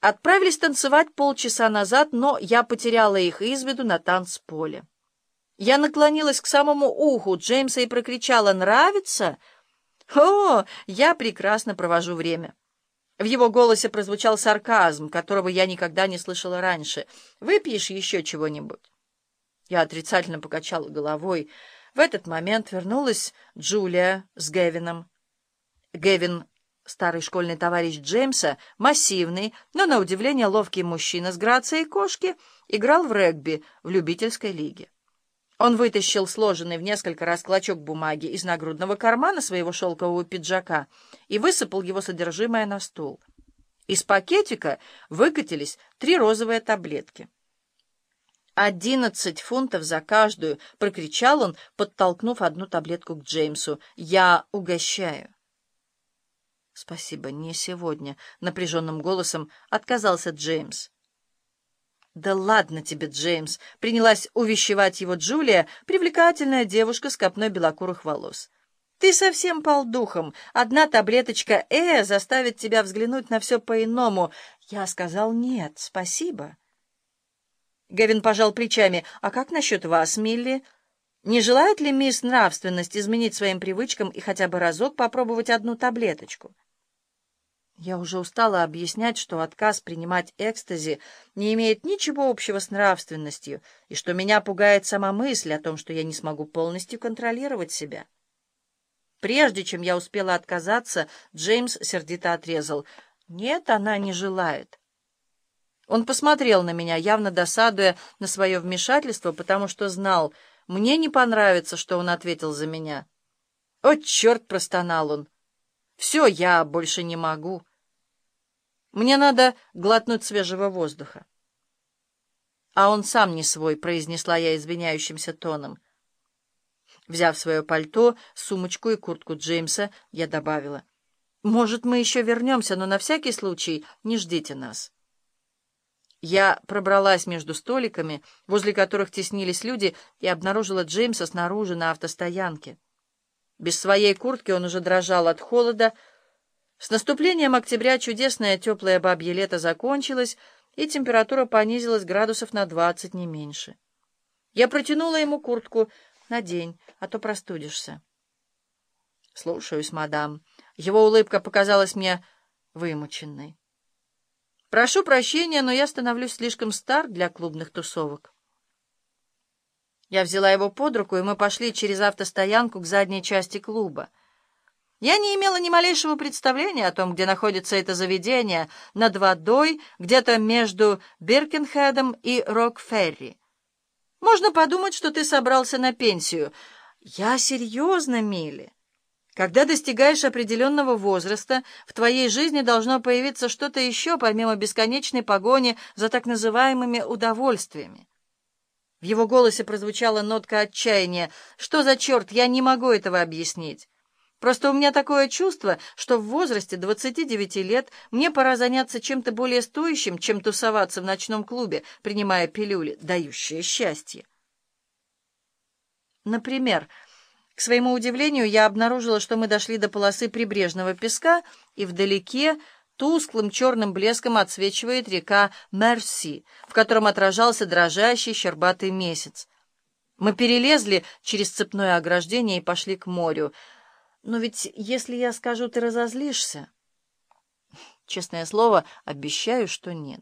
Отправились танцевать полчаса назад, но я потеряла их из виду на танцполе. Я наклонилась к самому уху Джеймса и прокричала «Нравится?» «О, я прекрасно провожу время». В его голосе прозвучал сарказм, которого я никогда не слышала раньше. «Выпьешь еще чего-нибудь?» Я отрицательно покачала головой. В этот момент вернулась Джулия с Гевином. Гевин Старый школьный товарищ Джеймса, массивный, но, на удивление, ловкий мужчина с грацией кошки, играл в регби в любительской лиге. Он вытащил сложенный в несколько раз клочок бумаги из нагрудного кармана своего шелкового пиджака и высыпал его содержимое на стол. Из пакетика выкатились три розовые таблетки. «Одиннадцать фунтов за каждую!» — прокричал он, подтолкнув одну таблетку к Джеймсу. «Я угощаю!» «Спасибо, не сегодня», — напряженным голосом отказался Джеймс. «Да ладно тебе, Джеймс!» — принялась увещевать его Джулия, привлекательная девушка с копной белокурых волос. «Ты совсем полдухом. Одна таблеточка «э» заставит тебя взглянуть на все по-иному. Я сказал «нет, спасибо». Гевин пожал плечами. «А как насчет вас, Милли? Не желает ли мисс нравственность изменить своим привычкам и хотя бы разок попробовать одну таблеточку?» Я уже устала объяснять, что отказ принимать экстази не имеет ничего общего с нравственностью, и что меня пугает сама мысль о том, что я не смогу полностью контролировать себя. Прежде чем я успела отказаться, Джеймс сердито отрезал. «Нет, она не желает». Он посмотрел на меня, явно досадуя на свое вмешательство, потому что знал, мне не понравится, что он ответил за меня. «О, черт!» — простонал он. «Все, я больше не могу». Мне надо глотнуть свежего воздуха. А он сам не свой, произнесла я извиняющимся тоном. Взяв свое пальто, сумочку и куртку Джеймса, я добавила. «Может, мы еще вернемся, но на всякий случай не ждите нас». Я пробралась между столиками, возле которых теснились люди, и обнаружила Джеймса снаружи на автостоянке. Без своей куртки он уже дрожал от холода, с наступлением октября чудесное теплое бабье лето закончилось, и температура понизилась градусов на двадцать, не меньше. Я протянула ему куртку. «Надень, а то простудишься». «Слушаюсь, мадам». Его улыбка показалась мне вымученной. «Прошу прощения, но я становлюсь слишком стар для клубных тусовок». Я взяла его под руку, и мы пошли через автостоянку к задней части клуба. Я не имела ни малейшего представления о том, где находится это заведение, над водой, где-то между Биркенхедом и Рокферри. Можно подумать, что ты собрался на пенсию. Я серьезно, Милли. Когда достигаешь определенного возраста, в твоей жизни должно появиться что-то еще, помимо бесконечной погони за так называемыми удовольствиями. В его голосе прозвучала нотка отчаяния. «Что за черт? Я не могу этого объяснить. Просто у меня такое чувство, что в возрасте 29 лет мне пора заняться чем-то более стоящим, чем тусоваться в ночном клубе, принимая пилюли, дающие счастье. Например, к своему удивлению, я обнаружила, что мы дошли до полосы прибрежного песка, и вдалеке тусклым черным блеском отсвечивает река Мерси, в котором отражался дрожащий щербатый месяц. Мы перелезли через цепное ограждение и пошли к морю — но ведь если я скажу, ты разозлишься. Честное слово, обещаю, что нет.